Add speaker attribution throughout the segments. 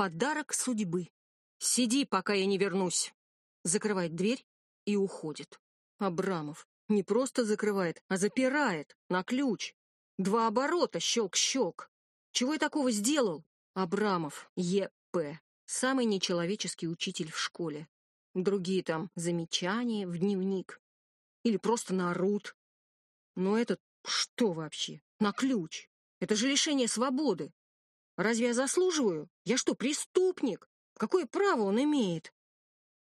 Speaker 1: подарок судьбы. Сиди, пока я не вернусь. Закрывает дверь и уходит. Абрамов не просто закрывает, а запирает на ключ. Два оборота, щелк-щелк. Чего я такого сделал? Абрамов, Е.П. Самый нечеловеческий учитель в школе. Другие там замечания в дневник. Или просто наорут. Но этот что вообще? На ключ. Это же лишение свободы. Разве я заслуживаю? Я что, преступник? Какое право он имеет?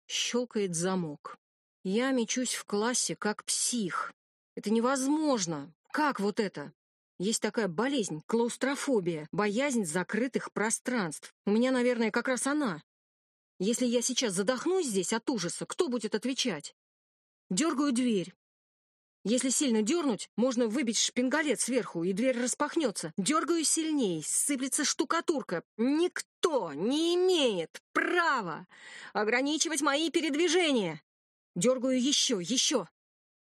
Speaker 1: Щелкает замок. Я мечусь в классе, как псих. Это невозможно. Как вот это? Есть такая болезнь, клаустрофобия, боязнь закрытых пространств. У меня, наверное, как раз она. Если я сейчас задохнусь здесь от ужаса, кто будет отвечать? Дергаю дверь. Если сильно дернуть, можно выбить шпингалет сверху, и дверь распахнется. Дергаю сильней, сыплется штукатурка. Никто не имеет права ограничивать мои передвижения. Дергаю еще, еще.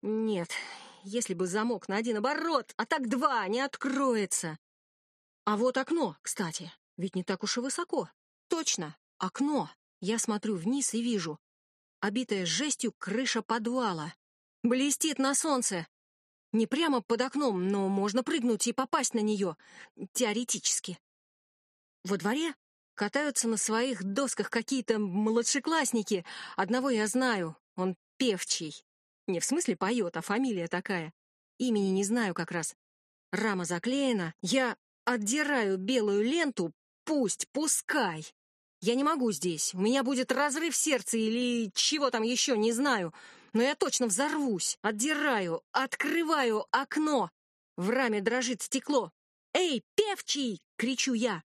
Speaker 1: Нет, если бы замок на один оборот, а так два, не откроется. А вот окно, кстати, ведь не так уж и высоко. Точно, окно. Я смотрю вниз и вижу. Обитая жестью крыша подвала. Блестит на солнце. Не прямо под окном, но можно прыгнуть и попасть на нее. Теоретически. Во дворе катаются на своих досках какие-то младшеклассники. Одного я знаю. Он певчий. Не в смысле поет, а фамилия такая. Имени не знаю как раз. Рама заклеена. Я отдираю белую ленту. Пусть, пускай. Я не могу здесь. У меня будет разрыв сердца или чего там еще, не знаю. Но я точно взорвусь. Отдираю, открываю окно. В раме дрожит стекло. «Эй, певчий!» — кричу я.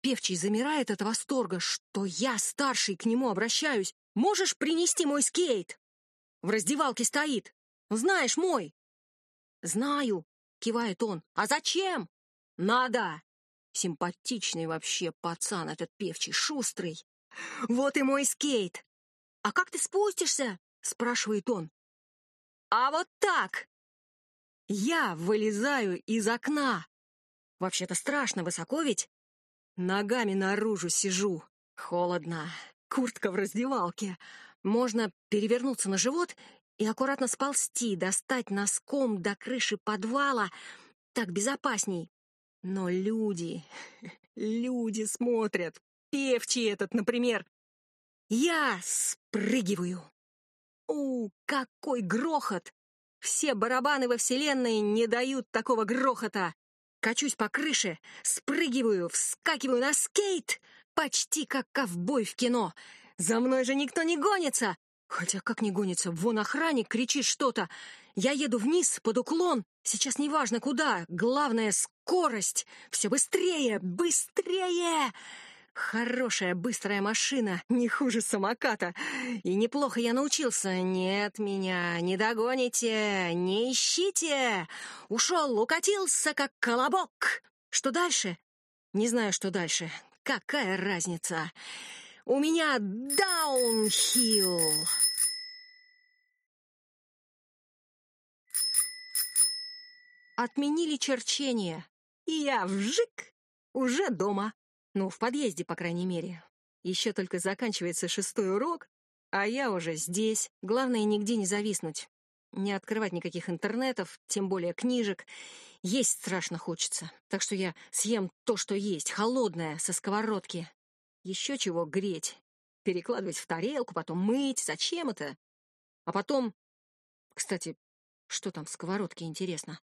Speaker 1: Певчий замирает от восторга, что я, старший, к нему обращаюсь. «Можешь принести мой скейт?» В раздевалке стоит. Знаешь мой?» «Знаю», — кивает он. «А зачем?» «Надо!» Симпатичный вообще пацан этот певчий, шустрый. «Вот и мой скейт!» «А как ты спустишься?» — спрашивает он. «А вот так!» Я вылезаю из окна. Вообще-то страшно, высоко ведь? Ногами наружу сижу. Холодно. Куртка в раздевалке. Можно перевернуться на живот и аккуратно сползти, достать носком до крыши подвала. Так безопасней. Но люди, люди смотрят. Певчий этот, например. Я спрыгиваю. У, какой грохот! Все барабаны во вселенной не дают такого грохота. Качусь по крыше, спрыгиваю, вскакиваю на скейт, почти как ковбой в кино. За мной же никто не гонится! Хотя как не гонится, вон охранник кричит что-то. Я еду вниз, под уклон. Сейчас не важно куда, главное — скорость. Все быстрее, быстрее! Хорошая быстрая машина, не хуже самоката. И неплохо я научился. Нет меня, не догоните, не ищите. Ушел, укатился, как колобок. Что дальше? Не знаю, что дальше. Какая разница? У меня даунхилл. Отменили черчение, и я вжик уже дома. Ну, в подъезде, по крайней мере. Еще только заканчивается шестой урок, а я уже здесь. Главное, нигде не зависнуть. Не открывать никаких интернетов, тем более книжек. Есть страшно хочется. Так что я съем то, что есть, холодное, со сковородки. Еще чего греть. Перекладывать в тарелку, потом мыть. Зачем это? А потом... Кстати, что там в сковородке, интересно?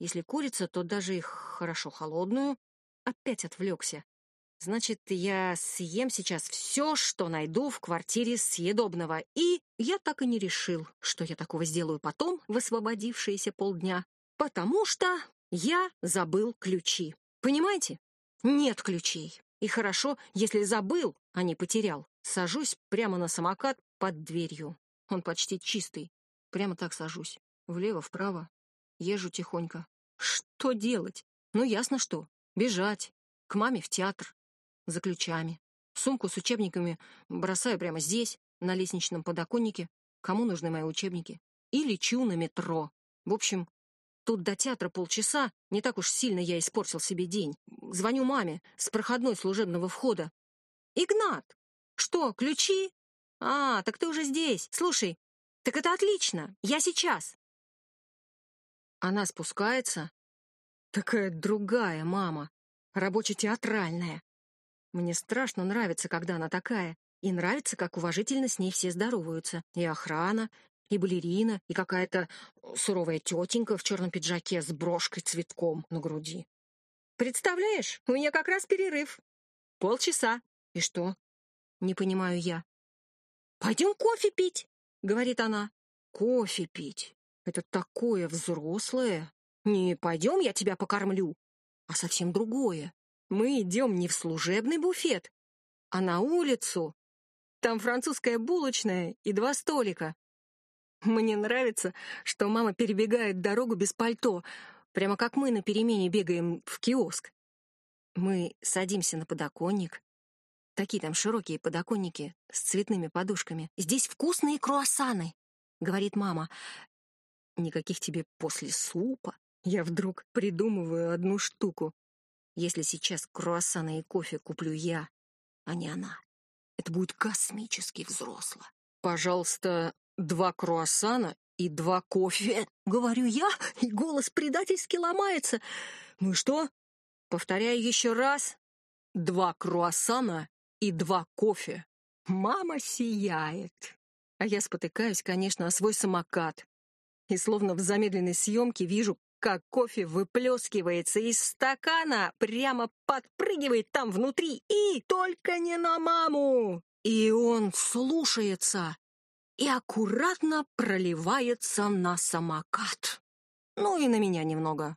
Speaker 1: Если курица, то даже их хорошо холодную. Опять отвлекся. Значит, я съем сейчас все, что найду в квартире съедобного. И я так и не решил, что я такого сделаю потом, в освободившиеся полдня. Потому что я забыл ключи. Понимаете? Нет ключей. И хорошо, если забыл, а не потерял. Сажусь прямо на самокат под дверью. Он почти чистый. Прямо так сажусь. Влево-вправо. Езжу тихонько. Что делать? Ну, ясно что. Бежать. К маме в театр. За ключами. Сумку с учебниками бросаю прямо здесь, на лестничном подоконнике. Кому нужны мои учебники? И лечу на метро. В общем, Тут до театра полчаса, не так уж сильно я испортил себе день. Звоню маме с проходной служебного входа. Игнат! Что, ключи? А, так ты уже здесь. Слушай, так это отлично. Я сейчас. Она спускается. Такая другая мама. Рабоче-театральная. Мне страшно нравится, когда она такая. И нравится, как уважительно с ней все здороваются. И охрана, и балерина, и какая-то суровая тетенька в черном пиджаке с брошкой цветком на груди. Представляешь, у меня как раз перерыв. Полчаса. И что? Не понимаю я. Пойдем кофе пить, говорит она. Кофе пить. Это такое взрослое. Не пойдем, я тебя покормлю, а совсем другое. Мы идем не в служебный буфет, а на улицу. Там французская булочная и два столика. Мне нравится, что мама перебегает дорогу без пальто, прямо как мы на перемене бегаем в киоск. Мы садимся на подоконник. Такие там широкие подоконники с цветными подушками. Здесь вкусные круассаны, говорит мама. Никаких тебе после супа. Я вдруг придумываю одну штуку. Если сейчас круассаны и кофе куплю я, а не она, это будет космически взросло. Пожалуйста, два круассана и два кофе. Говорю я, и голос предательски ломается. Ну и что? Повторяю еще раз. Два круассана и два кофе. Мама сияет. А я спотыкаюсь, конечно, о свой самокат. И словно в замедленной съемке вижу, как кофе выплескивается из стакана, прямо подпрыгивает там внутри, и только не на маму. И он слушается и аккуратно проливается на самокат. Ну и на меня немного.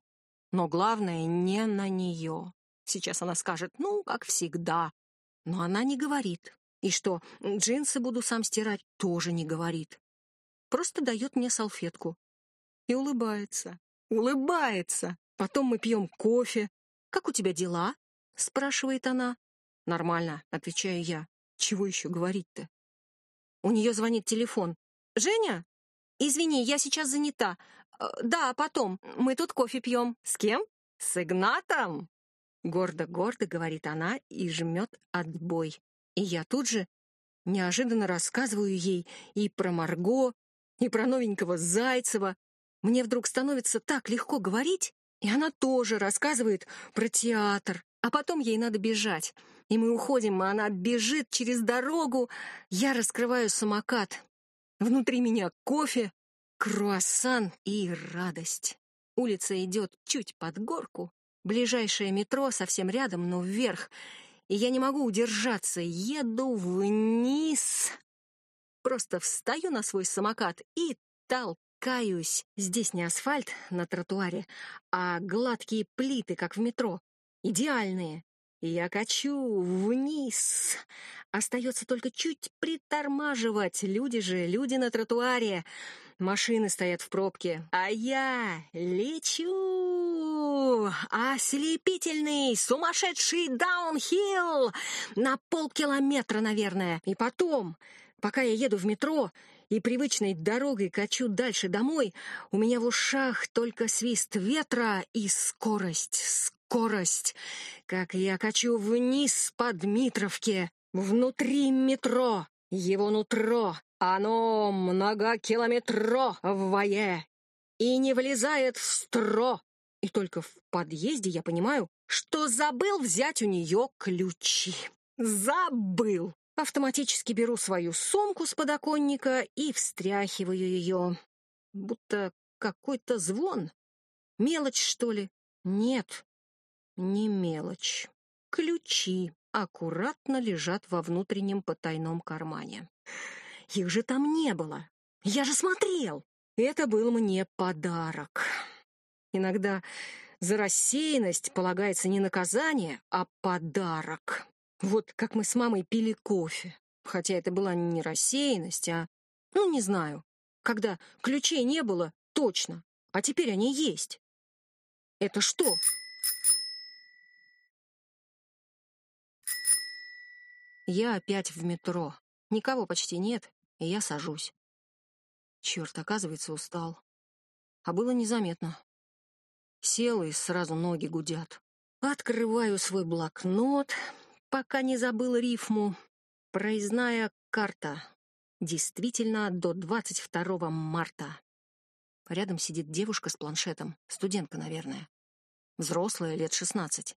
Speaker 1: Но главное, не на нее. Сейчас она скажет, ну, как всегда. Но она не говорит. И что, джинсы буду сам стирать, тоже не говорит. Просто дает мне салфетку. И улыбается улыбается. Потом мы пьем кофе. «Как у тебя дела?» — спрашивает она. «Нормально», — отвечаю я. «Чего еще говорить-то?» У нее звонит телефон. «Женя? Извини, я сейчас занята. Э, да, потом. Мы тут кофе пьем. С кем? С Игнатом?» Гордо-гордо говорит она и жмет отбой. И я тут же неожиданно рассказываю ей и про Марго, и про новенького Зайцева, мне вдруг становится так легко говорить, и она тоже рассказывает про театр. А потом ей надо бежать. И мы уходим, а она бежит через дорогу. Я раскрываю самокат. Внутри меня кофе, круассан и радость. Улица идет чуть под горку. Ближайшее метро совсем рядом, но вверх. И я не могу удержаться. Еду вниз. Просто встаю на свой самокат и толкаю Каюсь, здесь не асфальт на тротуаре, а гладкие плиты, как в метро. Идеальные. Я качу вниз. Остается только чуть притормаживать. Люди же, люди на тротуаре. Машины стоят в пробке. А я лечу. Ослепительный, сумасшедший даунхилл. На полкилометра, наверное. И потом, пока я еду в метро, и привычной дорогой качу дальше домой, у меня в ушах только свист ветра и скорость, скорость. Как я качу вниз по Дмитровке, внутри метро, его нутро, оно многокилометровое и не влезает в стро. И только в подъезде я понимаю, что забыл взять у нее ключи. Забыл. Автоматически беру свою сумку с подоконника и встряхиваю ее. Будто какой-то звон. Мелочь, что ли? Нет, не мелочь. Ключи аккуратно лежат во внутреннем потайном кармане. Их же там не было. Я же смотрел. Это был мне подарок. Иногда за рассеянность полагается не наказание, а подарок. Вот как мы с мамой пили кофе. Хотя это была не рассеянность, а... Ну, не знаю. Когда ключей не было, точно. А теперь они есть. Это что? Я опять в метро. Никого почти нет, и я сажусь. Черт, оказывается, устал. А было незаметно. Сел, и сразу ноги гудят. Открываю свой блокнот, пока не забыл рифму. Проездная карта. Действительно, до 22 марта. Рядом сидит девушка с планшетом, студентка, наверное. Взрослая, лет 16.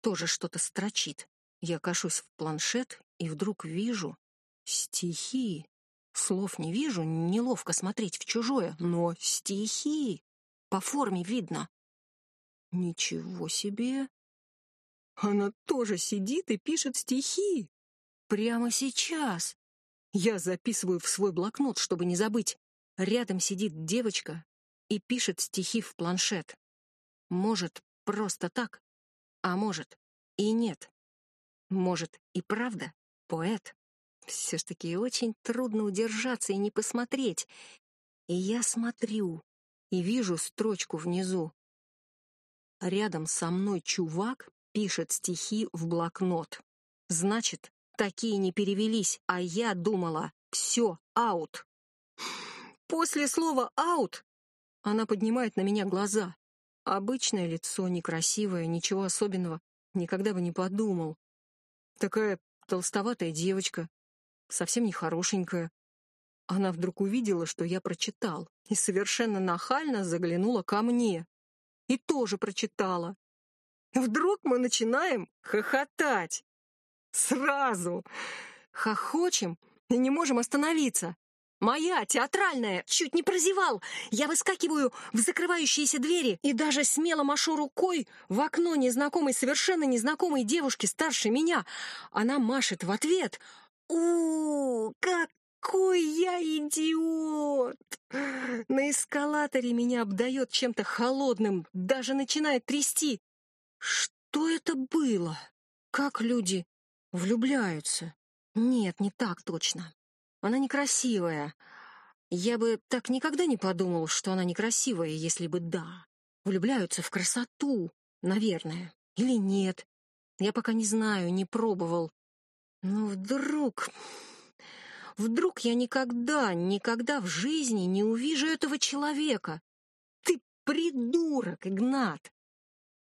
Speaker 1: Тоже что-то строчит. Я кашусь в планшет и вдруг вижу стихи. Слов не вижу, неловко смотреть в чужое, но стихи. По форме видно. Ничего себе! Она тоже сидит и пишет стихи. Прямо сейчас. Я записываю в свой блокнот, чтобы не забыть. Рядом сидит девочка и пишет стихи в планшет. Может, просто так, а может и нет. Может, и правда поэт. Все ж таки очень трудно удержаться и не посмотреть. И я смотрю и вижу строчку внизу. Рядом со мной чувак пишет стихи в блокнот. Значит, такие не перевелись, а я думала, все, аут. После слова «аут» она поднимает на меня глаза. Обычное лицо, некрасивое, ничего особенного. Никогда бы не подумал. Такая толстоватая девочка, совсем не хорошенькая. Она вдруг увидела, что я прочитал, и совершенно нахально заглянула ко мне. И тоже прочитала. Вдруг мы начинаем хохотать. Сразу. Хохочем и не можем остановиться. Моя, театральная, чуть не прозевал. Я выскакиваю в закрывающиеся двери и даже смело машу рукой в окно незнакомой, совершенно незнакомой девушки старше меня. Она машет в ответ. у какой я идиот! На эскалаторе меня обдает чем-то холодным, даже начинает трясти. Что это было? Как люди влюбляются? Нет, не так точно. Она некрасивая. Я бы так никогда не подумал, что она некрасивая, если бы да. Влюбляются в красоту, наверное. Или нет. Я пока не знаю, не пробовал. Но вдруг... Вдруг я никогда, никогда в жизни не увижу этого человека. Ты придурок, Игнат.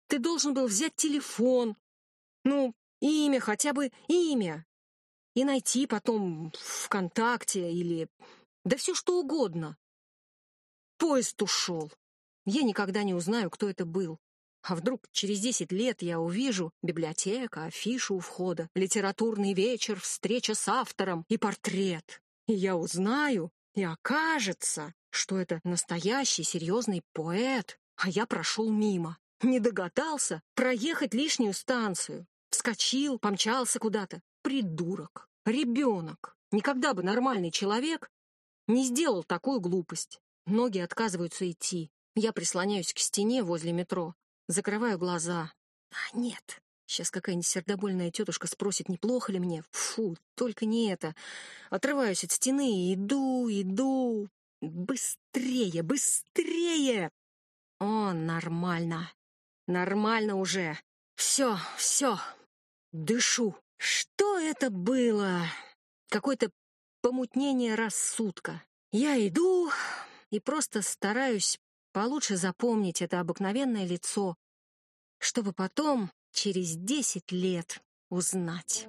Speaker 1: Ты должен был взять телефон. Ну, имя, хотя бы имя и найти потом ВКонтакте или... Да все что угодно. Поезд ушел. Я никогда не узнаю, кто это был. А вдруг через десять лет я увижу библиотека, афишу у входа, литературный вечер, встреча с автором и портрет. И я узнаю, и окажется, что это настоящий серьезный поэт, а я прошел мимо. Не догадался проехать лишнюю станцию. Вскочил, помчался куда-то. Придурок, ребенок. Никогда бы нормальный человек не сделал такую глупость. Ноги отказываются идти. Я прислоняюсь к стене возле метро, закрываю глаза. А нет, сейчас какая-нибудь сердобольная тетушка спросит, неплохо ли мне. Фу, только не это. Отрываюсь от стены и иду, иду. Быстрее, быстрее! О, нормально. Нормально уже. Все, все. Дышу. Что это было? Какое-то помутнение рассудка. Я иду и просто стараюсь получше запомнить это обыкновенное лицо, чтобы потом, через десять лет, узнать.